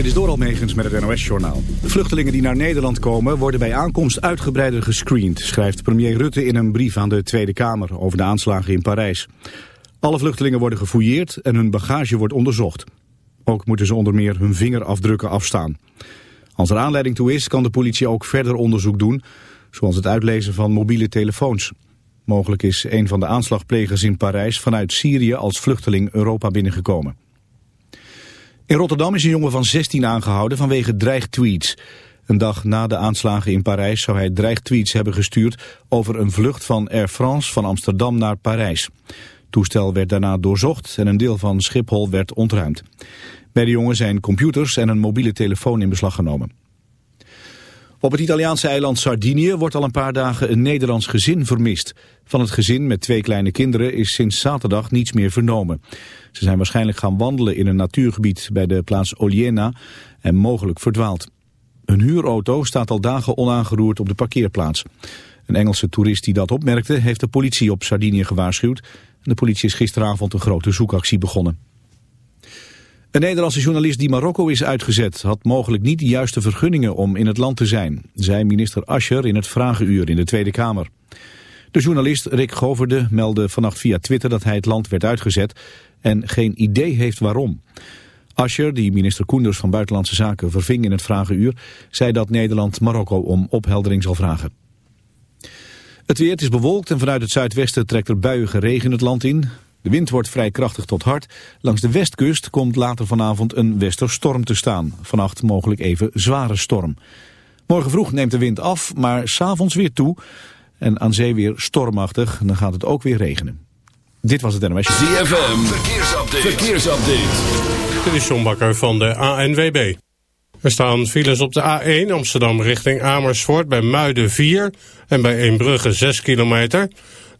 Dit is Doral Megens met het NOS-journaal. Vluchtelingen die naar Nederland komen worden bij aankomst uitgebreider gescreend... schrijft premier Rutte in een brief aan de Tweede Kamer over de aanslagen in Parijs. Alle vluchtelingen worden gefouilleerd en hun bagage wordt onderzocht. Ook moeten ze onder meer hun vingerafdrukken afstaan. Als er aanleiding toe is, kan de politie ook verder onderzoek doen... zoals het uitlezen van mobiele telefoons. Mogelijk is een van de aanslagplegers in Parijs vanuit Syrië als vluchteling Europa binnengekomen. In Rotterdam is een jongen van 16 aangehouden vanwege dreigtweets. Een dag na de aanslagen in Parijs zou hij dreigtweets hebben gestuurd over een vlucht van Air France van Amsterdam naar Parijs. Het toestel werd daarna doorzocht en een deel van Schiphol werd ontruimd. Bij de jongen zijn computers en een mobiele telefoon in beslag genomen. Op het Italiaanse eiland Sardinië wordt al een paar dagen een Nederlands gezin vermist. Van het gezin met twee kleine kinderen is sinds zaterdag niets meer vernomen. Ze zijn waarschijnlijk gaan wandelen in een natuurgebied bij de plaats Oliena en mogelijk verdwaald. Een huurauto staat al dagen onaangeroerd op de parkeerplaats. Een Engelse toerist die dat opmerkte heeft de politie op Sardinië gewaarschuwd. De politie is gisteravond een grote zoekactie begonnen. Een Nederlandse journalist die Marokko is uitgezet... had mogelijk niet de juiste vergunningen om in het land te zijn... zei minister Ascher in het Vragenuur in de Tweede Kamer. De journalist Rick Goverde meldde vannacht via Twitter dat hij het land werd uitgezet... en geen idee heeft waarom. Ascher, die minister Koenders van Buitenlandse Zaken verving in het Vragenuur... zei dat Nederland Marokko om opheldering zal vragen. Het weer is bewolkt en vanuit het zuidwesten trekt er buiige regen het land in. De wind wordt vrij krachtig tot hard. Langs de westkust komt later vanavond een westerstorm te staan. Vannacht mogelijk even zware storm. Morgen vroeg neemt de wind af, maar s'avonds weer toe. En aan zee weer stormachtig. En dan gaat het ook weer regenen. Dit was het NMS. ZFM, verkeersupdate. verkeersupdate. Dit is John Bakker van de ANWB. Er staan files op de A1 Amsterdam richting Amersfoort bij Muiden 4 en bij Eembrugge 6 kilometer...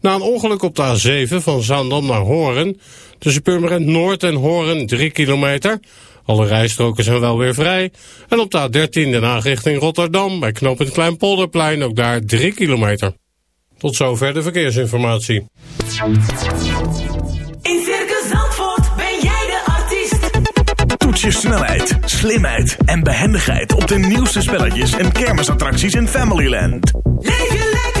Na een ongeluk op de A7 van Zaandam naar Horen, tussen Purmerend Noord en Horen 3 kilometer. Alle rijstroken zijn wel weer vrij. En op de A13 Den Haag richting Rotterdam, bij knooppunt Kleinpolderplein, ook daar 3 kilometer. Tot zover de verkeersinformatie. In Circus Zandvoort ben jij de artiest. Toets je snelheid, slimheid en behendigheid op de nieuwste spelletjes en kermisattracties in Familyland. Leef je lekker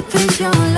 think you're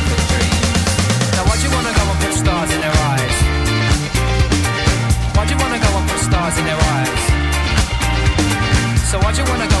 Why'd you wanna go?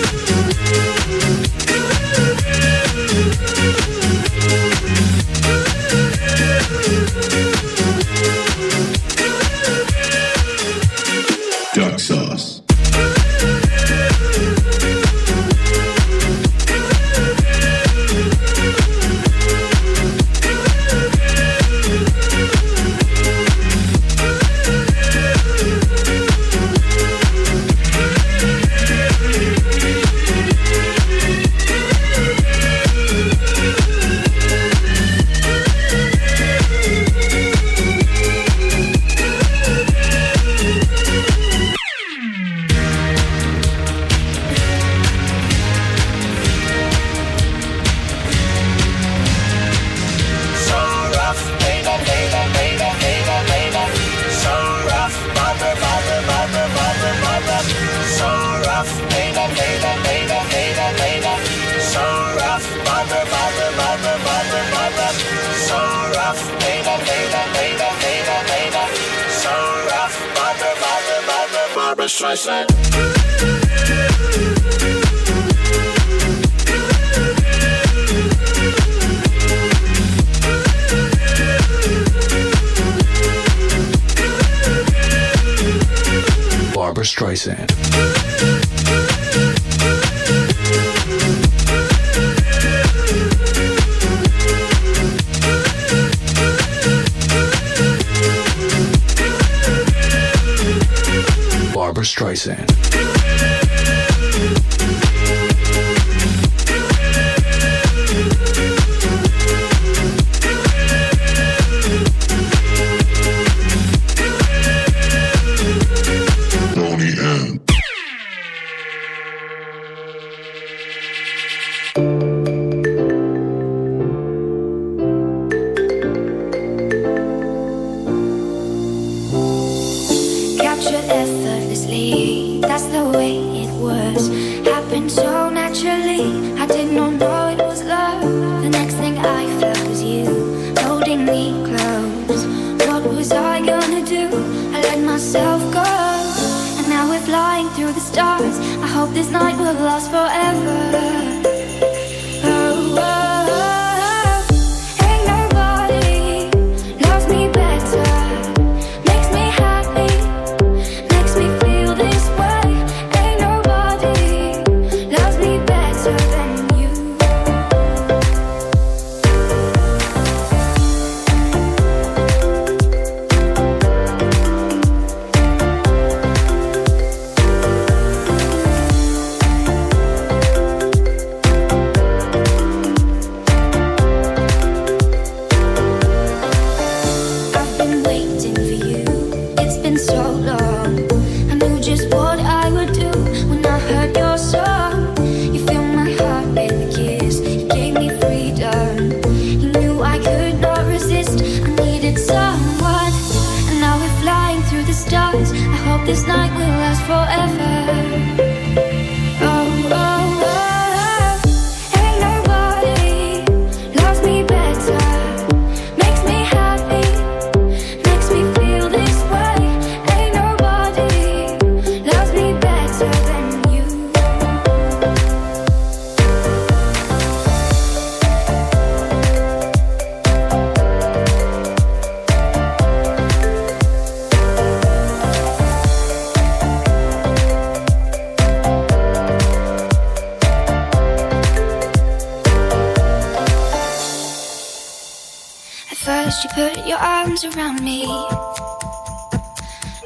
Arms around me.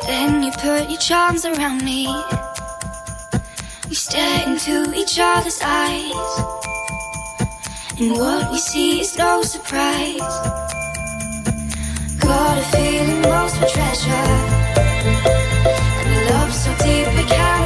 Then you put your charms around me. We stare into each other's eyes. And what we see is no surprise. Got a feeling most for treasure. And a love so deep we cannot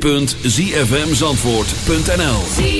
www.zfmzandvoort.nl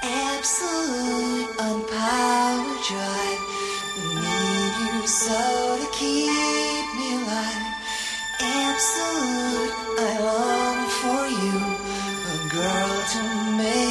I long for you, a girl to make.